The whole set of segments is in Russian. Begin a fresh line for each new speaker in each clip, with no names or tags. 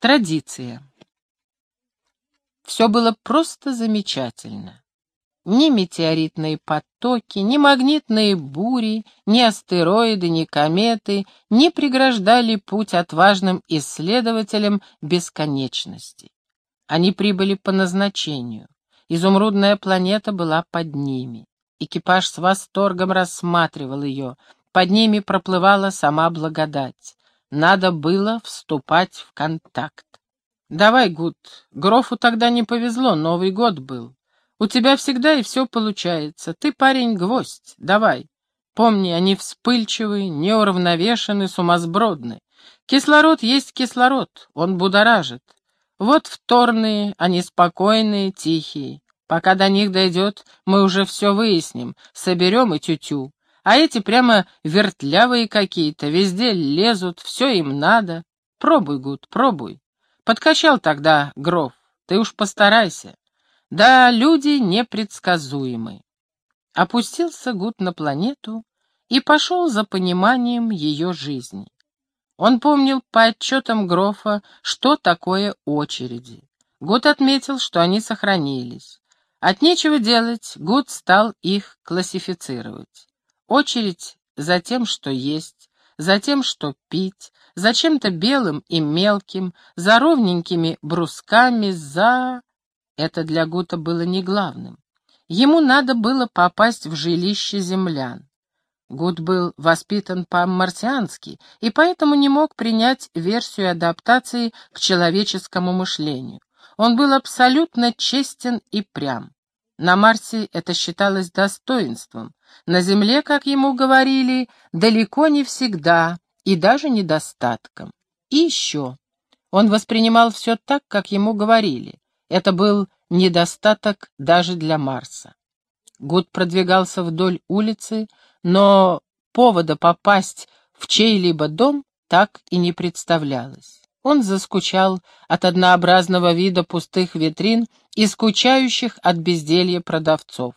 Традиция. Все было просто замечательно. Ни метеоритные потоки, ни магнитные бури, ни астероиды, ни кометы не преграждали путь отважным исследователям бесконечности. Они прибыли по назначению. Изумрудная планета была под ними. Экипаж с восторгом рассматривал ее. Под ними проплывала сама благодать. Надо было вступать в контакт. «Давай, Гуд, Грофу тогда не повезло, Новый год был. У тебя всегда и все получается. Ты парень-гвоздь, давай. Помни, они вспыльчивы, неуравновешены, сумасбродны. Кислород есть кислород, он будоражит. Вот вторные, они спокойные, тихие. Пока до них дойдет, мы уже все выясним, соберем и тютю. А эти прямо вертлявые какие-то, везде лезут, все им надо. Пробуй, Гуд, пробуй. Подкачал тогда Гроф, ты уж постарайся. Да, люди непредсказуемы. Опустился Гуд на планету и пошел за пониманием ее жизни. Он помнил по отчетам Грофа, что такое очереди. Гуд отметил, что они сохранились. От нечего делать, Гуд стал их классифицировать. Очередь за тем, что есть, за тем, что пить, за чем-то белым и мелким, за ровненькими брусками, за... Это для Гута было не главным. Ему надо было попасть в жилище землян. Гуд был воспитан по-марсиански и поэтому не мог принять версию адаптации к человеческому мышлению. Он был абсолютно честен и прям. На Марсе это считалось достоинством, на Земле, как ему говорили, далеко не всегда и даже недостатком. И еще. Он воспринимал все так, как ему говорили. Это был недостаток даже для Марса. Гуд продвигался вдоль улицы, но повода попасть в чей-либо дом так и не представлялось. Он заскучал от однообразного вида пустых витрин и скучающих от безделья продавцов.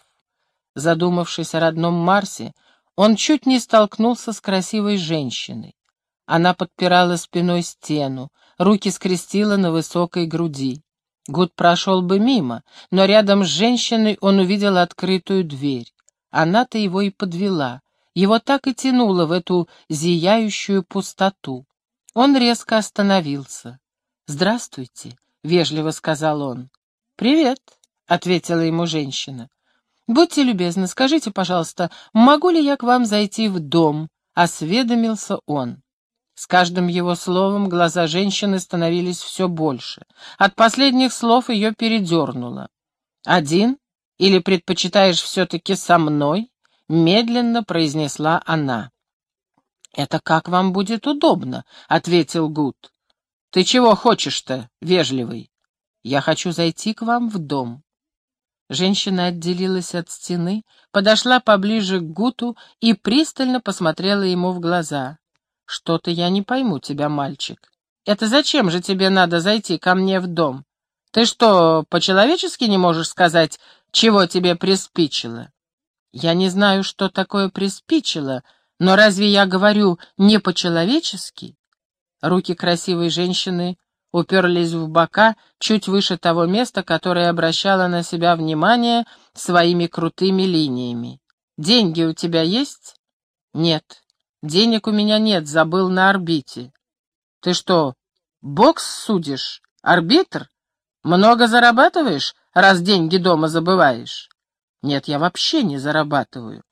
Задумавшись о родном Марсе, он чуть не столкнулся с красивой женщиной. Она подпирала спиной стену, руки скрестила на высокой груди. Гуд прошел бы мимо, но рядом с женщиной он увидел открытую дверь. Она-то его и подвела. Его так и тянуло в эту зияющую пустоту. Он резко остановился. «Здравствуйте», — вежливо сказал он. «Привет», — ответила ему женщина. «Будьте любезны, скажите, пожалуйста, могу ли я к вам зайти в дом?» — осведомился он. С каждым его словом глаза женщины становились все больше. От последних слов ее передернуло. «Один? Или предпочитаешь все-таки со мной?» — медленно произнесла она. «Это как вам будет удобно», — ответил Гуд. «Ты чего хочешь-то, вежливый?» «Я хочу зайти к вам в дом». Женщина отделилась от стены, подошла поближе к Гуту и пристально посмотрела ему в глаза. «Что-то я не пойму тебя, мальчик. Это зачем же тебе надо зайти ко мне в дом? Ты что, по-человечески не можешь сказать, чего тебе приспичило?» «Я не знаю, что такое приспичило», но разве я говорю не по-человечески? Руки красивой женщины уперлись в бока чуть выше того места, которое обращало на себя внимание своими крутыми линиями. «Деньги у тебя есть?» «Нет. Денег у меня нет, забыл на орбите». «Ты что, бокс судишь? Арбитр? Много зарабатываешь, раз деньги дома забываешь?» «Нет, я вообще не зарабатываю.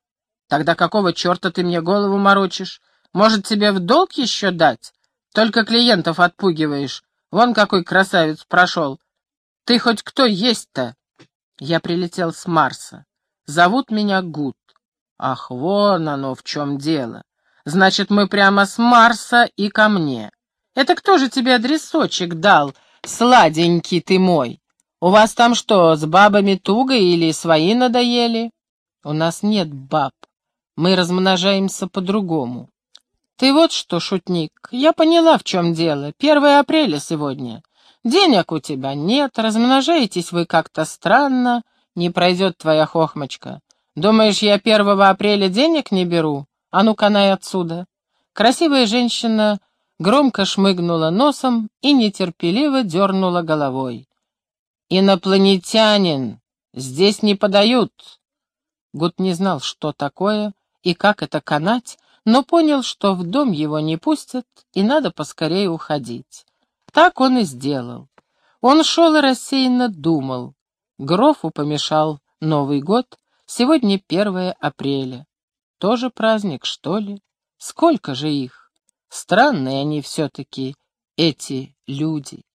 Тогда какого черта ты мне голову морочишь? Может, тебе в долг еще дать? Только клиентов отпугиваешь. Вон какой красавец прошел. Ты хоть кто есть-то? Я прилетел с Марса. Зовут меня Гуд. Ах, вон оно в чем дело. Значит, мы прямо с Марса и ко мне. Это кто же тебе адресочек дал, сладенький ты мой? У вас там что, с бабами туго или свои надоели? У нас нет баб. Мы размножаемся по-другому. Ты вот что, шутник, я поняла, в чем дело. Первое апреля сегодня. Денег у тебя нет, размножаетесь вы как-то странно, не пройдет твоя хохмочка. Думаешь, я первого апреля денег не беру? А ну-ка, отсюда. Красивая женщина громко шмыгнула носом и нетерпеливо дернула головой. «Инопланетянин! Здесь не подают!» Гуд не знал, что такое и как это канать, но понял, что в дом его не пустят и надо поскорее уходить. Так он и сделал. Он шел и рассеянно думал. Грофу помешал Новый год, сегодня 1 апреля. Тоже праздник, что ли? Сколько же их? Странные они все-таки, эти люди.